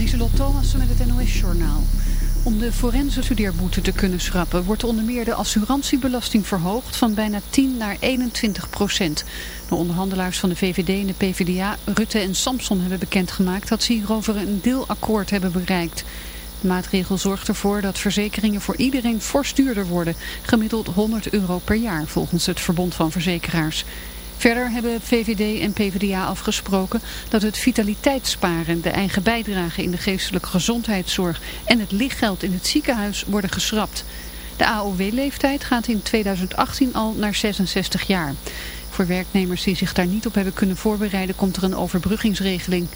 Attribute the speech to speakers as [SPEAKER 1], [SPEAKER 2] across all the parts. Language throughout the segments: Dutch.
[SPEAKER 1] Lieselot Thomassen met het NOS-journaal. Om de forense studeerboete te kunnen schrappen wordt onder meer de assurantiebelasting verhoogd van bijna 10 naar 21 procent. De onderhandelaars van de VVD en de PvdA, Rutte en Samson hebben bekendgemaakt dat ze hierover een deelakkoord hebben bereikt. De maatregel zorgt ervoor dat verzekeringen voor iedereen fors worden, gemiddeld 100 euro per jaar volgens het Verbond van Verzekeraars. Verder hebben VVD en PvdA afgesproken dat het vitaliteitssparen, de eigen bijdrage in de geestelijke gezondheidszorg en het lichtgeld in het ziekenhuis worden geschrapt. De AOW-leeftijd gaat in 2018 al naar 66 jaar. Voor werknemers die zich daar niet op hebben kunnen voorbereiden komt er een overbruggingsregeling.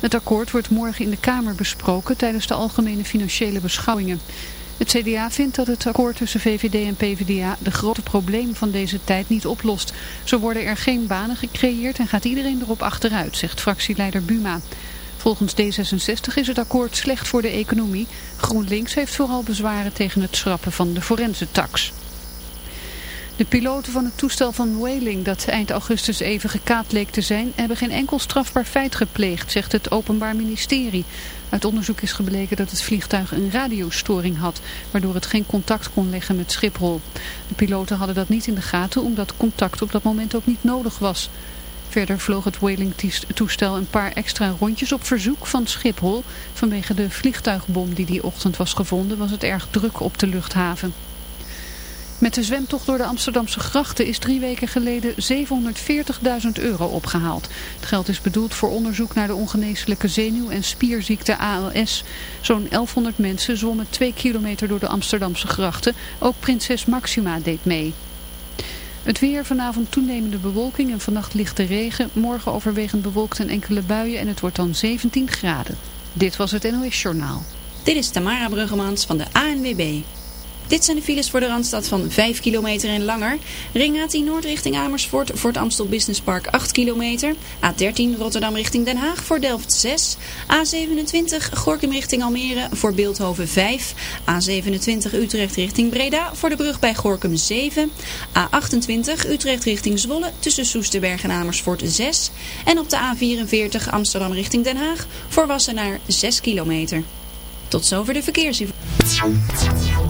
[SPEAKER 1] Het akkoord wordt morgen in de Kamer besproken tijdens de algemene financiële beschouwingen. Het CDA vindt dat het akkoord tussen VVD en PvdA de grote problemen van deze tijd niet oplost. Zo worden er geen banen gecreëerd en gaat iedereen erop achteruit, zegt fractieleider Buma. Volgens D66 is het akkoord slecht voor de economie. GroenLinks heeft vooral bezwaren tegen het schrappen van de forensentax. De piloten van het toestel van Whaling dat eind augustus even gekaapt leek te zijn... hebben geen enkel strafbaar feit gepleegd, zegt het Openbaar Ministerie. Uit onderzoek is gebleken dat het vliegtuig een radiostoring had... waardoor het geen contact kon leggen met Schiphol. De piloten hadden dat niet in de gaten omdat contact op dat moment ook niet nodig was. Verder vloog het Whaling-toestel een paar extra rondjes op verzoek van Schiphol. Vanwege de vliegtuigbom die die ochtend was gevonden was het erg druk op de luchthaven. Met de zwemtocht door de Amsterdamse grachten is drie weken geleden 740.000 euro opgehaald. Het geld is bedoeld voor onderzoek naar de ongeneeslijke zenuw- en spierziekte ALS. Zo'n 1100 mensen zwommen twee kilometer door de Amsterdamse grachten. Ook prinses Maxima deed mee. Het weer, vanavond toenemende bewolking en vannacht lichte regen. Morgen overwegend bewolkt en enkele buien en het wordt dan 17 graden. Dit was het NOS Journaal.
[SPEAKER 2] Dit is Tamara Bruggemans van de ANWB. Dit zijn de files voor de Randstad van 5 kilometer en langer. Ring A10 Noord richting Amersfoort voor het Amstel Business Park 8 kilometer. A13 Rotterdam richting Den Haag voor Delft 6. A27 Gorkum richting Almere voor Beeldhoven 5. A27 Utrecht richting Breda voor de brug bij Gorkum 7. A28 Utrecht richting Zwolle tussen Soesterberg en Amersfoort 6. En op de A44 Amsterdam richting Den Haag voor Wassenaar 6 kilometer. Tot zover de verkeersinformatie.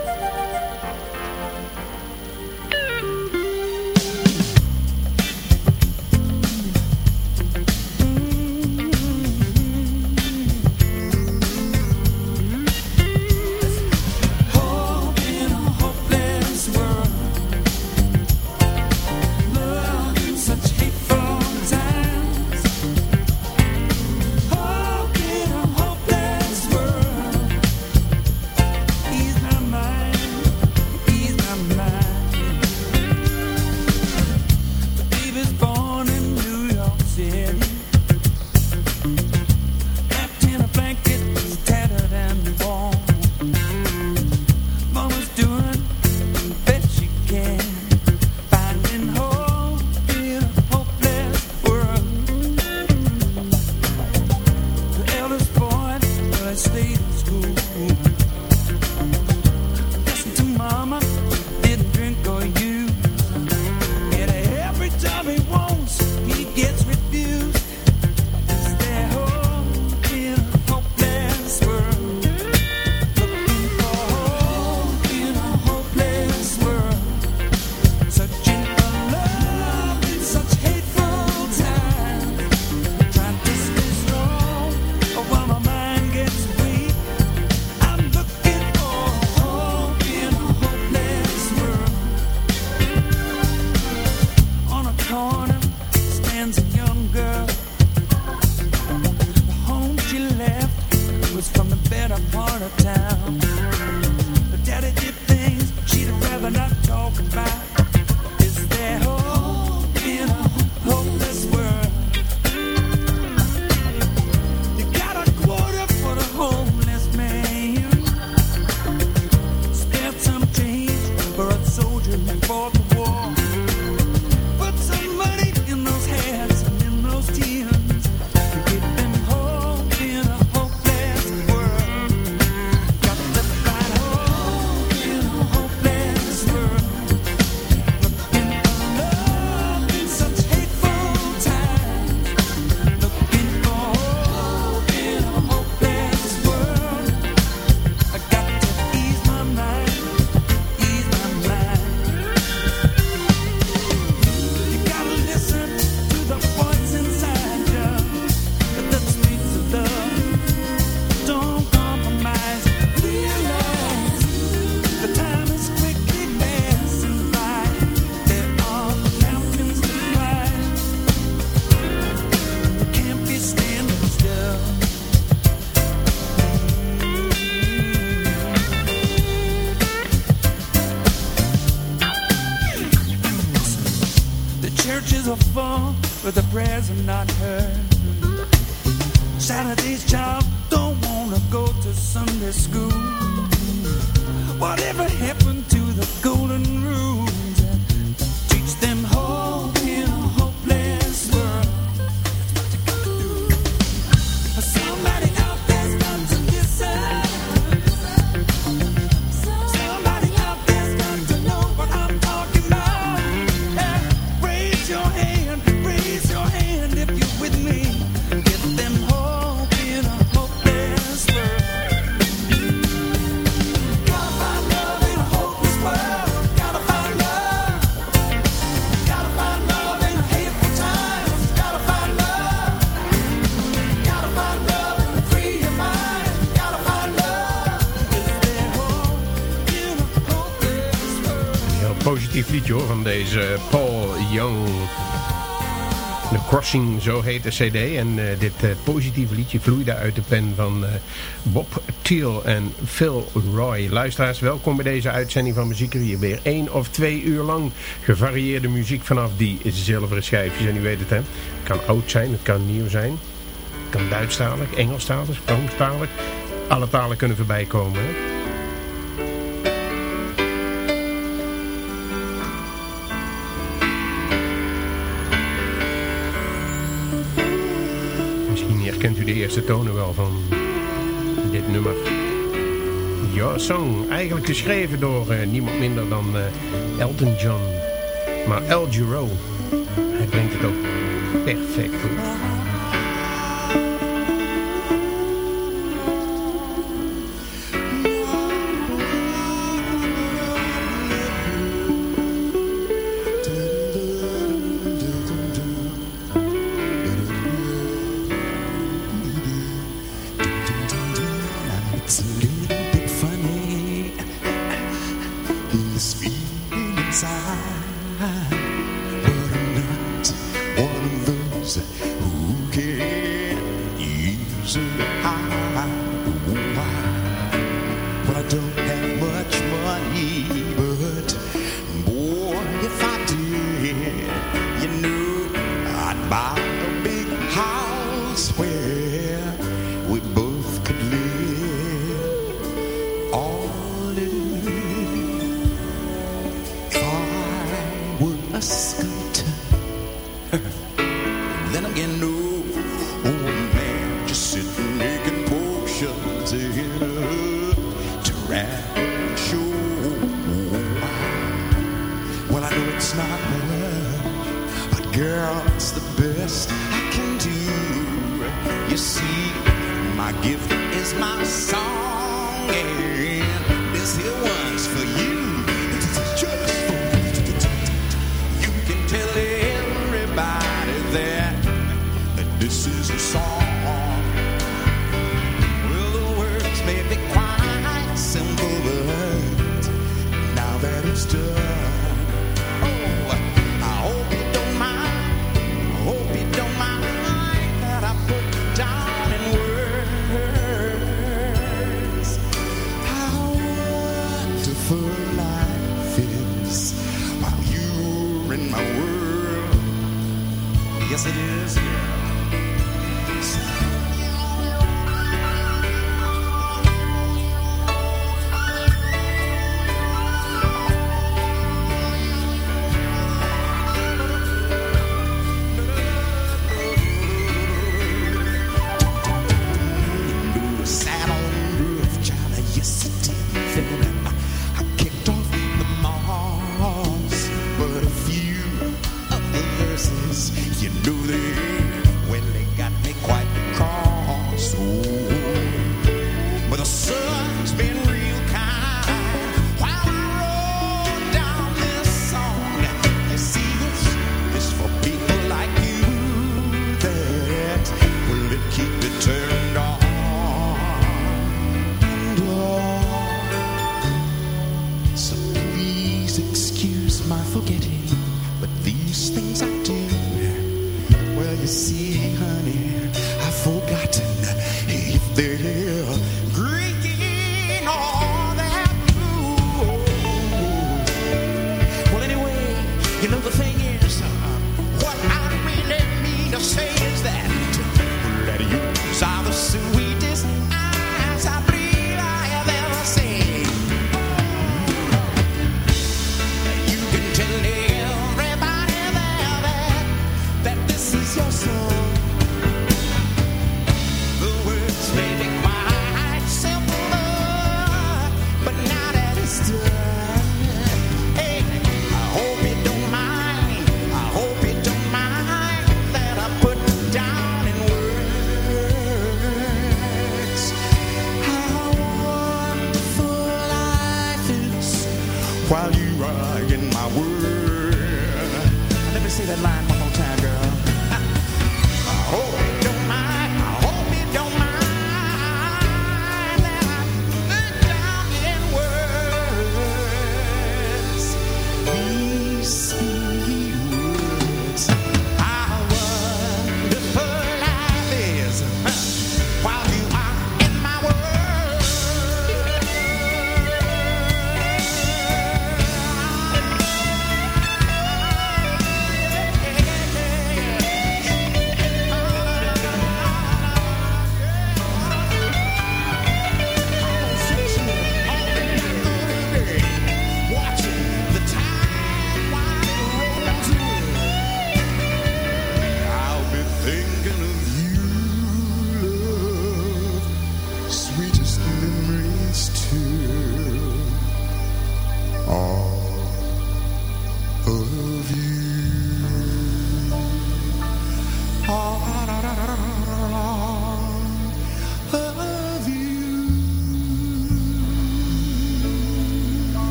[SPEAKER 3] van deze Paul Young. The Crossing, zo heet de cd. En eh, dit eh, positieve liedje vloeide uit de pen van eh, Bob Thiel en Phil Roy. Luisteraars, welkom bij deze uitzending van Muziek Hier Weer één of twee uur lang gevarieerde muziek vanaf die zilveren schijfjes. En u weet het hè, het kan oud zijn, het kan nieuw zijn. Het kan Duitsstalig, Engelstalig, Franstalig. Alle talen kunnen voorbij komen? de eerste tonen wel van dit nummer. Your Song, eigenlijk geschreven door eh, niemand minder dan eh, Elton John. Maar El Giro, hij brengt het ook perfect voor. high.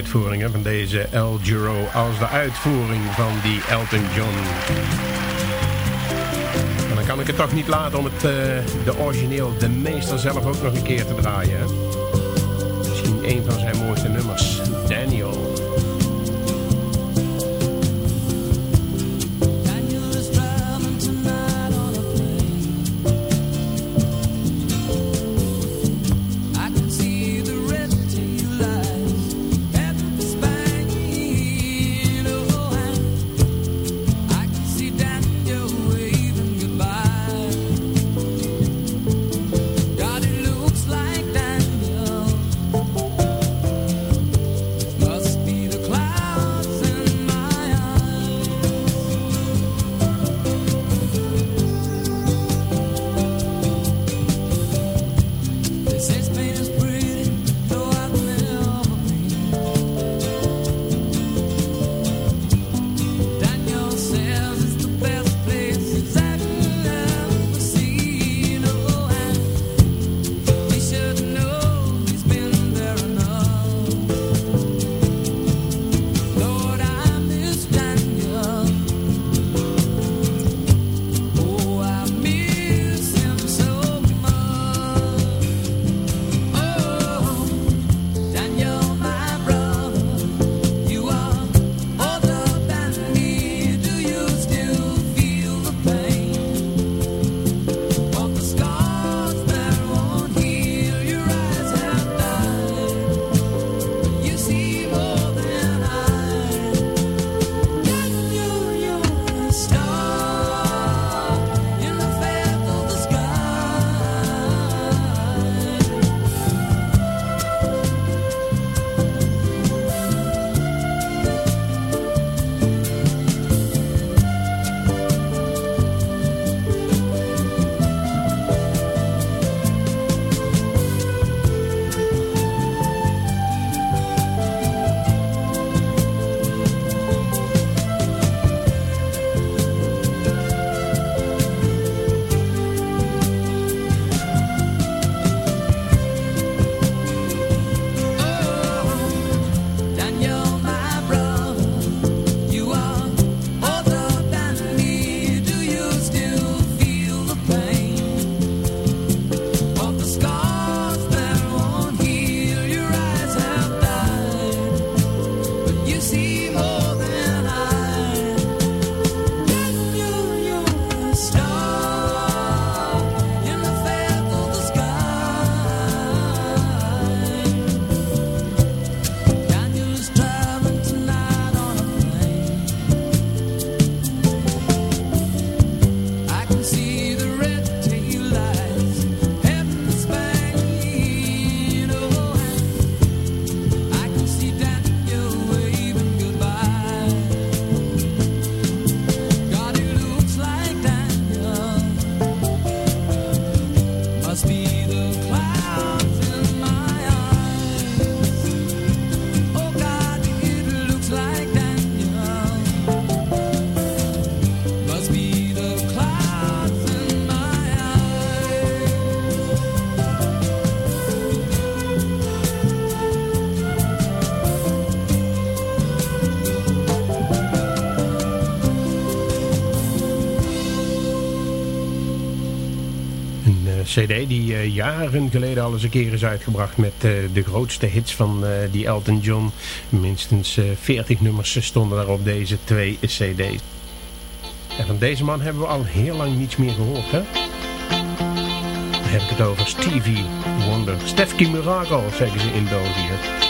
[SPEAKER 3] uitvoering van deze El Giro als de uitvoering van die Elton John. Dan kan ik het toch niet laten om het, eh, de origineel, de meester zelf ook nog een keer te draaien. Misschien een van zijn mooiste nummers.
[SPEAKER 4] cd die eh, jaren geleden al eens een keer is uitgebracht met eh, de grootste hits van eh, die Elton John. Minstens 40 nummers stonden daar op deze twee cd's. En van deze man hebben we al heel lang niets meer gehoord, hè? Dan heb ik het over Stevie Wonder. Stefki Miracle, zeggen ze in België.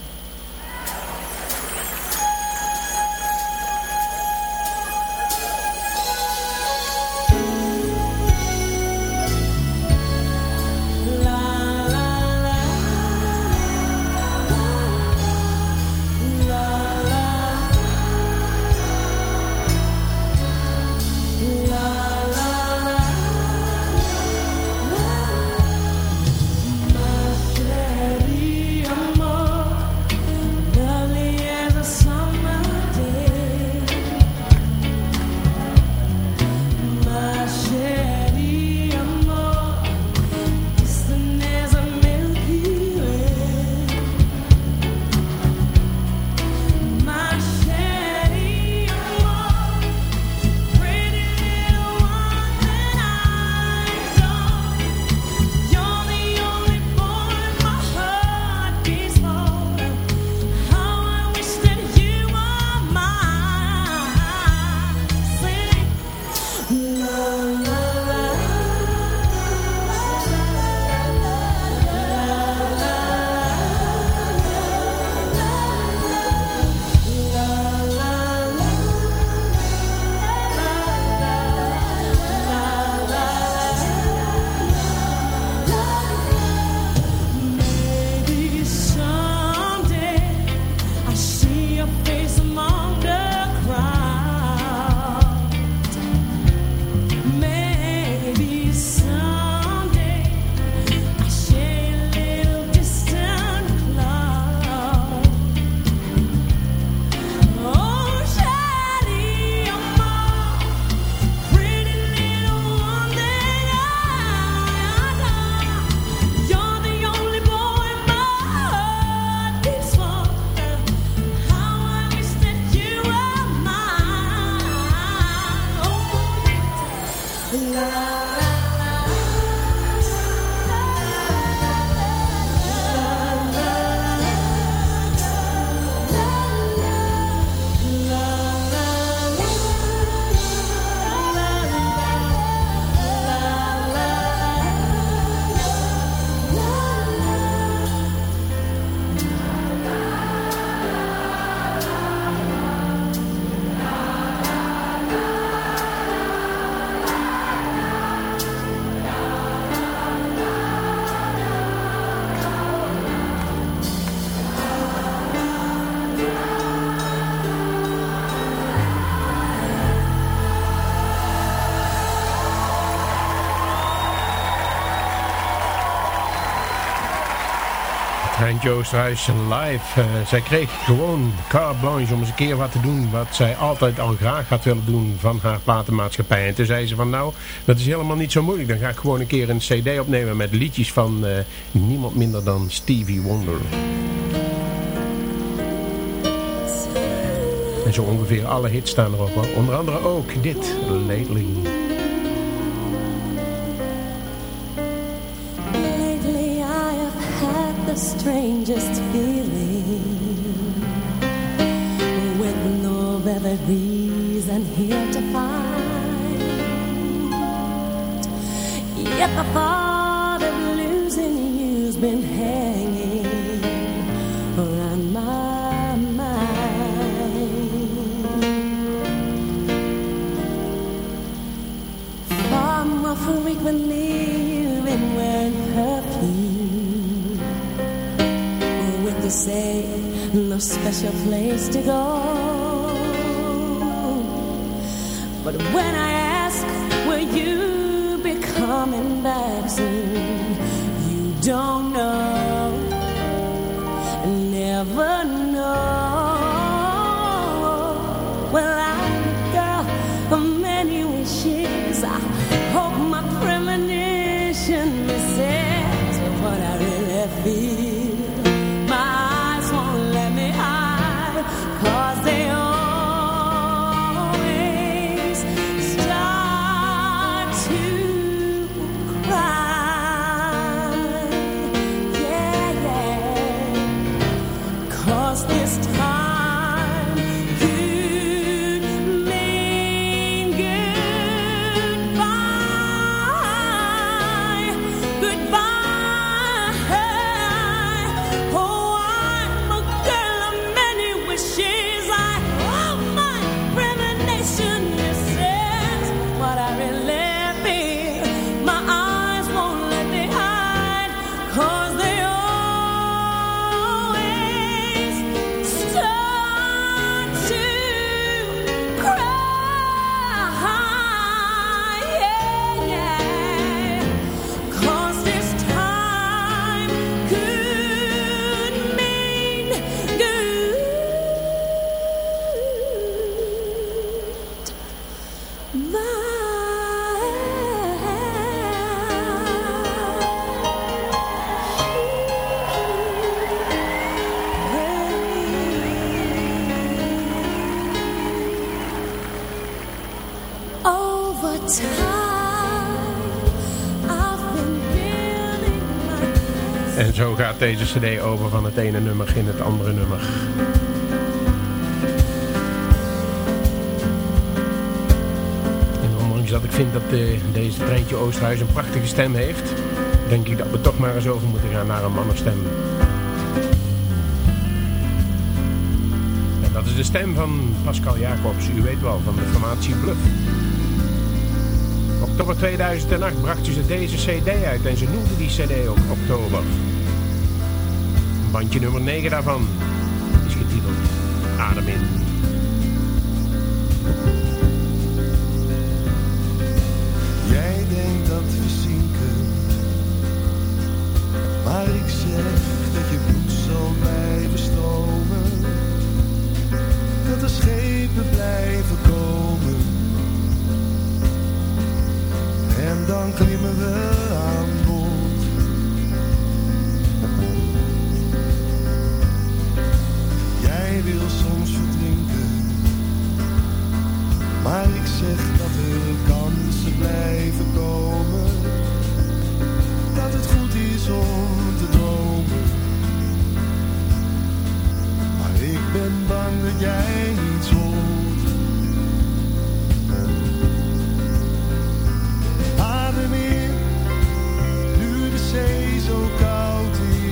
[SPEAKER 5] Treintje Oosterhuis live. Eh, zij kreeg gewoon carte blanche om eens een keer wat te doen wat zij altijd al graag had willen doen van haar platenmaatschappij. En toen zei ze van nou, dat is helemaal niet zo moeilijk. Dan ga ik gewoon een keer een cd opnemen met liedjes van eh, niemand minder dan Stevie Wonder. En zo ongeveer alle hits staan erop. Onder andere ook dit. Lately
[SPEAKER 6] just feel special place to go
[SPEAKER 5] deze cd over van het ene nummer in het andere nummer. En ondanks dat ik vind dat eh, deze Treintje Oosterhuis een prachtige stem heeft... denk ik dat we toch maar eens over moeten gaan naar een mannenstem. En dat is de stem van Pascal Jacobs, u weet wel, van de formatie Bluff. Oktober 2008 brachten ze deze cd uit en ze noemden die cd ook Oktober. Bandje nummer 9 daarvan is getiteld Adem in.
[SPEAKER 7] Jij denkt dat we zinken, maar ik zeg dat je bloed zal blijven stromen. Dat er schepen blijven komen. En dan klimmen we aan Ik wil soms verdrinken. Maar ik zeg dat er kansen blijven komen. Dat het goed is om te dromen. Maar ik ben bang dat jij niets hoort. Adem in, nu de zee zo koud
[SPEAKER 5] is.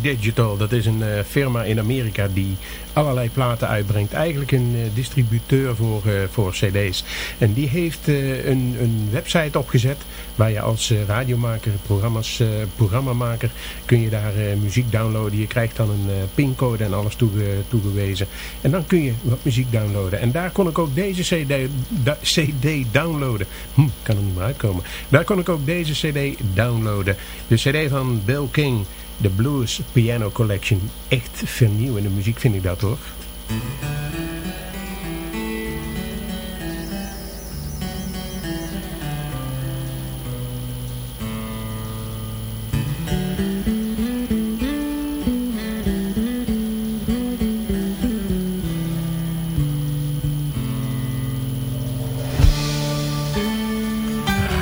[SPEAKER 5] Digital, dat is een eh, firma in Amerika die allerlei platen uitbrengt. Eigenlijk een eh, distributeur voor, eh, voor cd's. En die heeft een, een website opgezet waar je als radiomaker, programma's, programmamaker, kun je daar muziek downloaden. Je krijgt dan een pincode en alles toege, toegewezen. En dan kun je wat muziek downloaden. En daar kon ik ook deze cd, cd downloaden. Hm, kan er niet meer uitkomen. Daar kon ik ook deze cd downloaden. De cd van Bill King de Blues Piano Collection. Echt vernieuwende muziek vind ik dat hoor.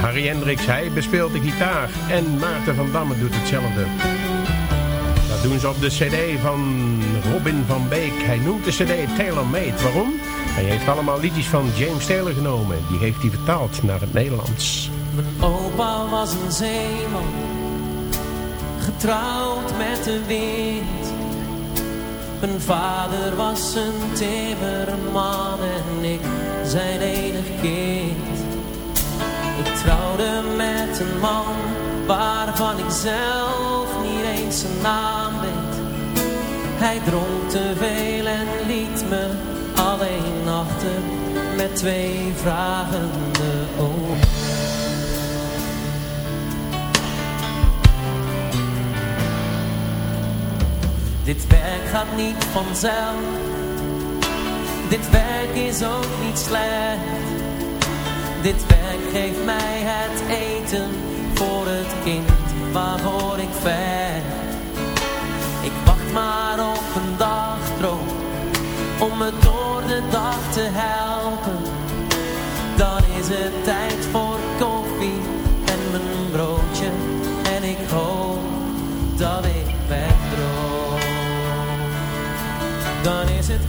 [SPEAKER 5] Harry Hendricks, hij bespeelt de gitaar. En Maarten van Damme doet hetzelfde. Dat doen op de cd van Robin van Beek. Hij noemt de cd Taylor Made. Waarom? Hij heeft allemaal liedjes van James Taylor genomen. Die heeft hij vertaald naar het Nederlands.
[SPEAKER 8] Mijn opa was een zeeman, getrouwd met de wind. Mijn vader was een timmerman en ik zijn enig kind. Ik trouwde met een man waarvan ik zelf niet eens zijn naam. Hij dronk te veel en liet me alleen achter met twee vragende ogen. Dit werk gaat niet vanzelf, dit werk is ook niet slecht. Dit werk geeft mij het eten voor het kind waarvoor ik ver. Maar op een dagdroom om me door de dag te helpen. Dan is het tijd voor koffie en mijn broodje en ik hoop dat ik wegdroom. Dan is het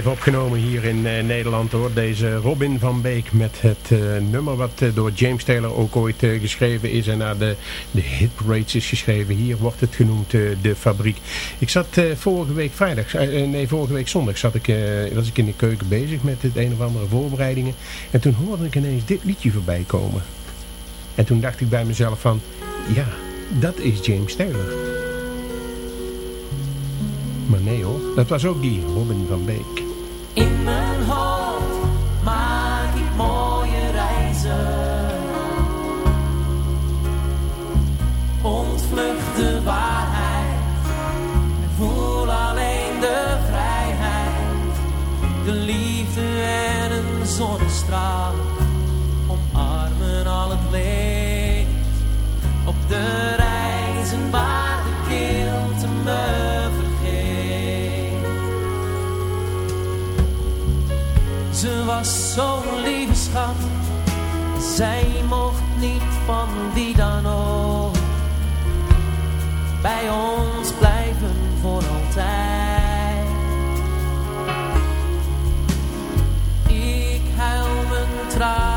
[SPEAKER 3] live opgenomen hier in eh, Nederland hoor. Deze Robin van Beek met het eh, nummer wat eh, door James Taylor ook ooit geschreven is. En naar de, de hit rates is geschreven. Hier wordt het genoemd de fabriek. Ik zat vorige week vrijdag, nee vorige week zondag zat ik, was ik in de keuken bezig met het een of andere voorbereidingen. En toen hoorde ik ineens dit liedje voorbij komen. En toen dacht ik bij mezelf van, ja, dat is James Taylor. Maar nee hoor, dat was ook die Robin van Beek.
[SPEAKER 8] Mijn hoofd maak ik mooie reizen, ontvlucht de waarheid, voel alleen de vrijheid, de liefde en een zonnestraal omarmen al het leed op de reizen. Ze was zo'n lieve schat, zij mocht niet van wie dan ook bij ons blijven voor altijd. Ik huil mijn tranen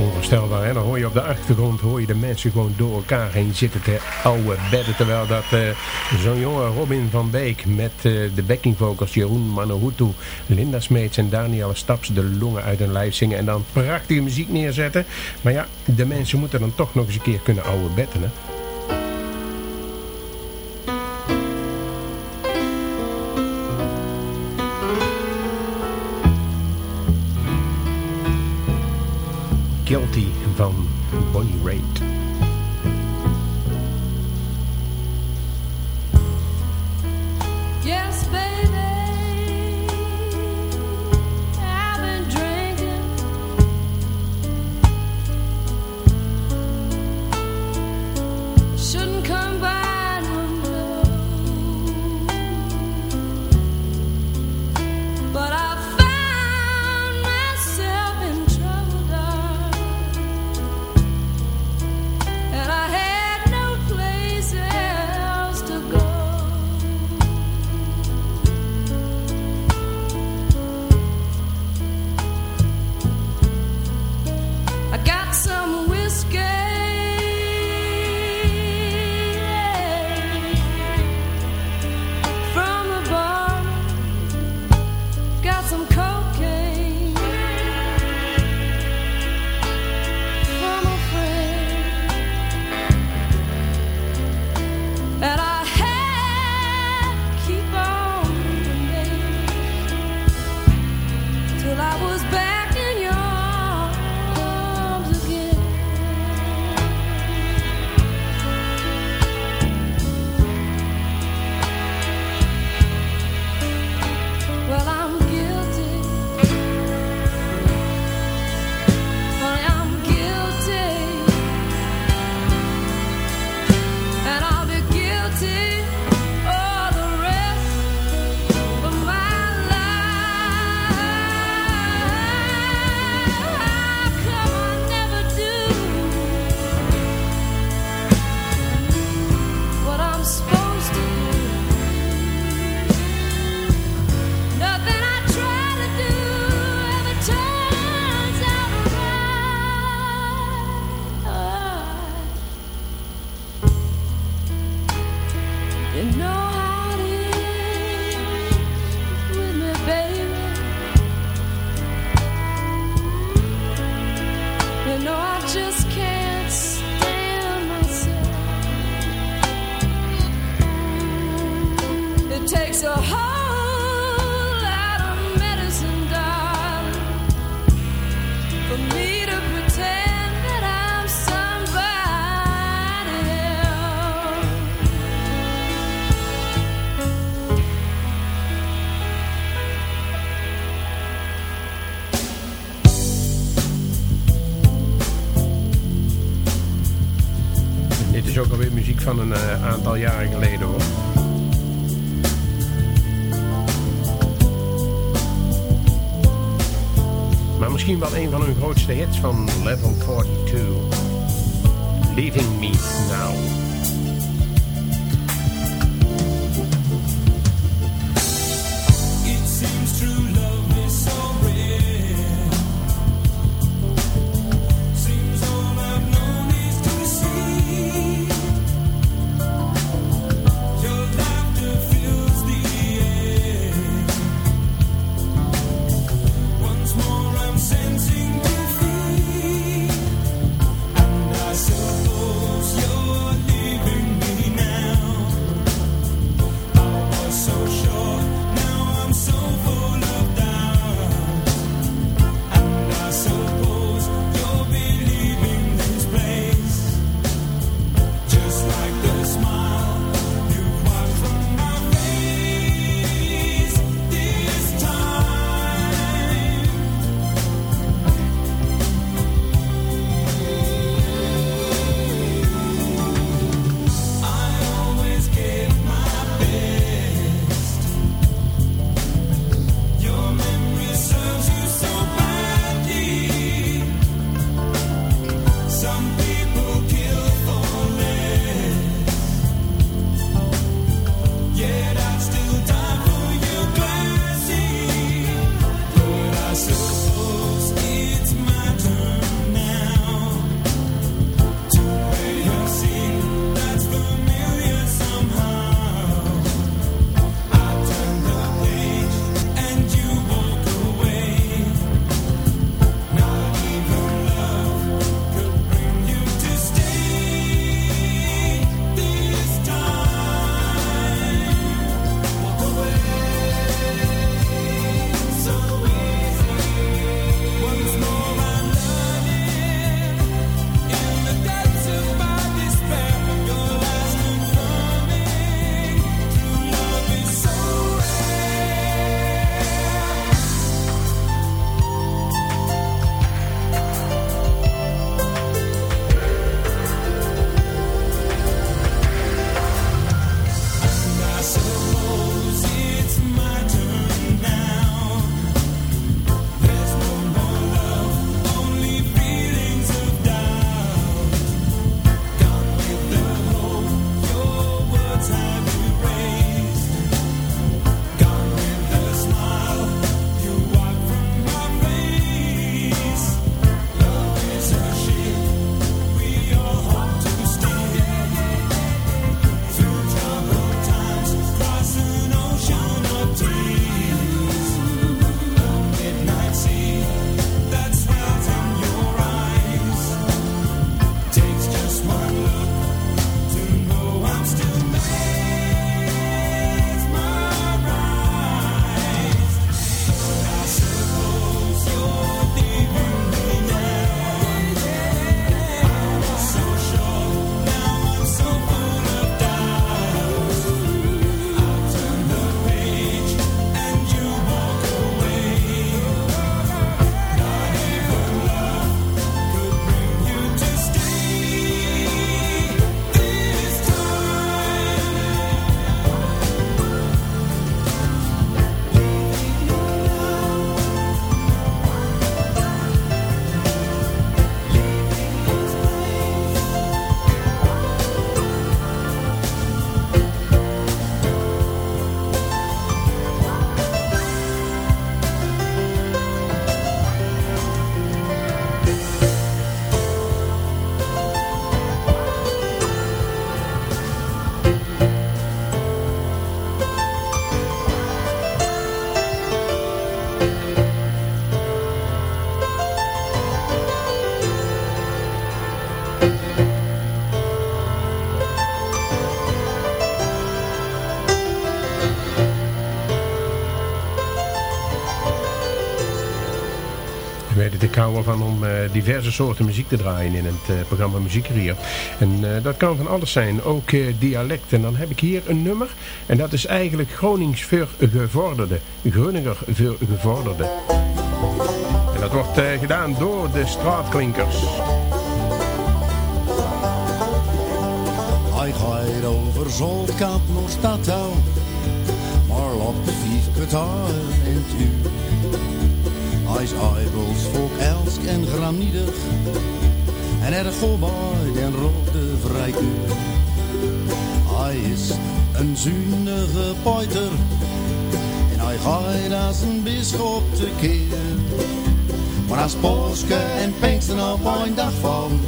[SPEAKER 9] onvoorstelbaar. hè? dan hoor je op de achtergrond hoor je de mensen gewoon door elkaar heen zitten te oude bedden. Terwijl dat eh, zo'n jonge Robin van Beek met eh, de backing vocals Jeroen Manohutu, Linda Smeets en Danielle Staps de longen uit hun lijf zingen. En dan prachtige muziek neerzetten. Maar ja, de mensen moeten dan toch nog eens een keer kunnen oude bedden. Hè? from Bonnie Raitt.
[SPEAKER 10] From.
[SPEAKER 3] Hou ervan om eh, diverse soorten muziek te draaien in het eh, programma Muziekrier. En eh, dat kan van alles zijn, ook dialect. En dan heb ik hier een nummer. En dat is eigenlijk Gronings voor gevorderde. Groninger. En dat wordt gedaan door de straatklinkers.
[SPEAKER 11] Hij gaat over Zoltkap naar Stadtouw, maar loopt de vijf kwartaal en tu. Hij is volk Elsk en graniedig, en er bij den rode vrijkuur. Hij is een zuinige poiter, en hij gaat als een bisschop te keer. Maar als Polske en Pinksten op een dag van,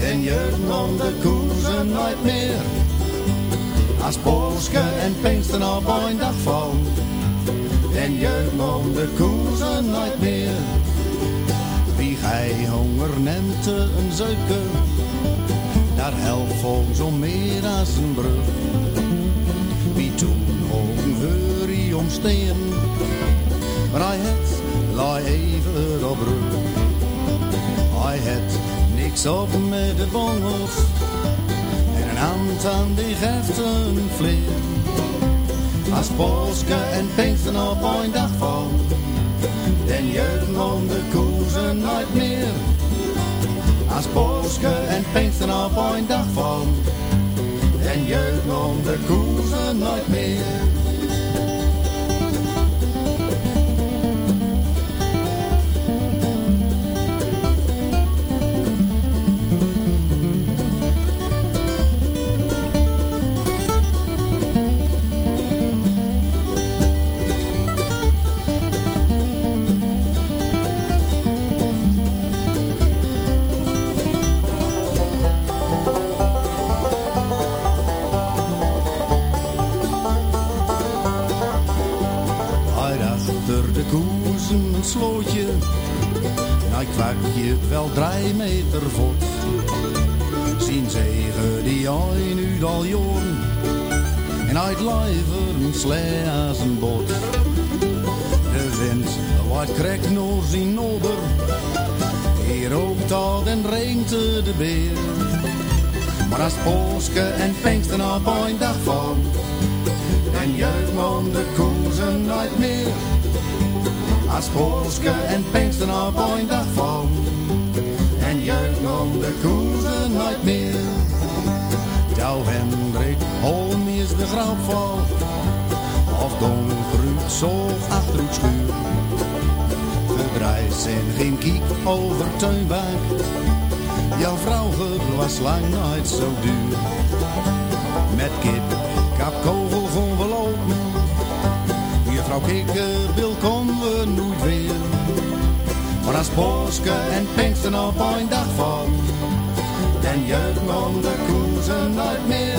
[SPEAKER 11] en je nam de koersen nooit meer. Als Polske en Pinksten op een dag van. En je nam de koersen nooit meer. Wie gij honger neemt een zeuke. Daar helpt volgens om meer als een brug. Wie toen hoog heurie omsteen. Maar hij het, laai even op rug. Hij het niks op met de bongels. En een hand aan die geeft een vleer. Als Polske en Pinksten op een dag van. Den jeugd om de koersen nooit meer. Als Polske en Pinksten op een dag van. Den jeugd om de koersen nooit meer. Wel drie meter. Zien zegen die hij nu al jaren. En lijver een slee een boot. De wind waait krek naar zijn noder. Hier ook dat en regent de beer. Maar als Polske en Pinksten op een dag van. En jeugd om de koersen nooit meer. Als Polske en Pinksten op een dag van. Jeugd om de koersen nooit meer. Douw Hendrik, Holm is de grauwval. Of Donkruut zo achter het schuur. Verdrijs en geen kiek over tuinbank. Jouw vrouw was lang nooit zo duur. Met kip, kapkogel gewoon lopen. Juffrouw Kikkerbil komen we. Maar als Polske en Pinksten op een dag van. Den jeugd om de koersen nooit meer.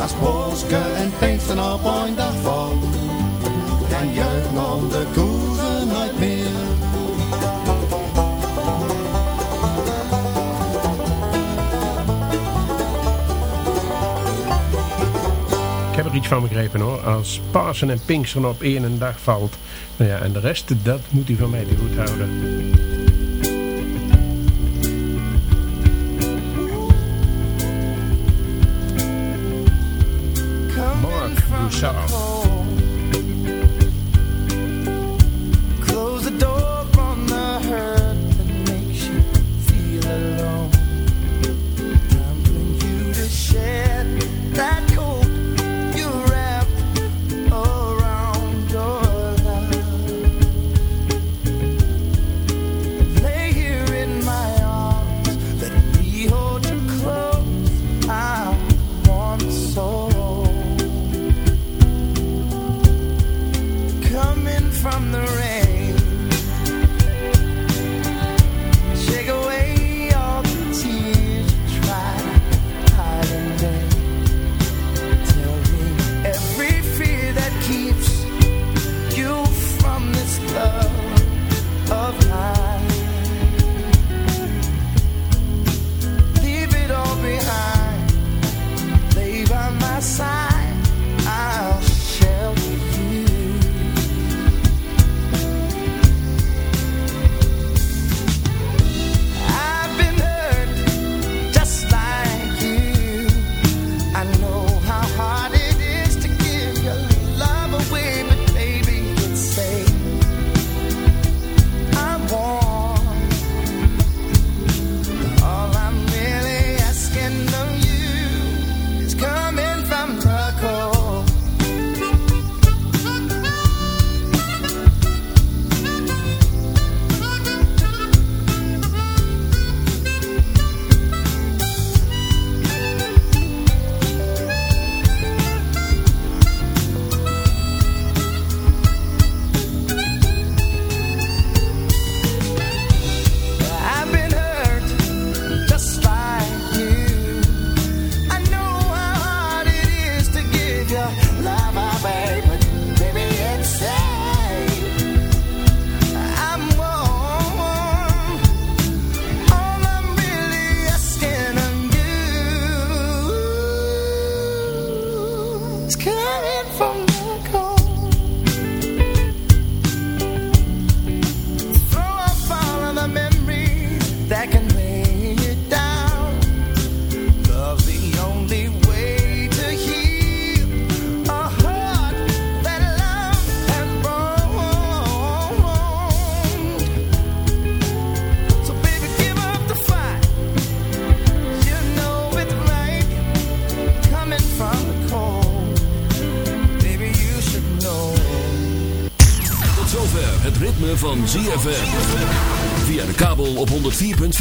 [SPEAKER 11] Als Polske en Pinksten op een dag van. Den jeugd om de koersen nooit meer.
[SPEAKER 3] Ik heb er iets van begrepen hoor. Als Pasen en Pinksteren op één dag valt. Nou ja, en de rest, dat moet hij van mij te goed houden. Mark Broussard.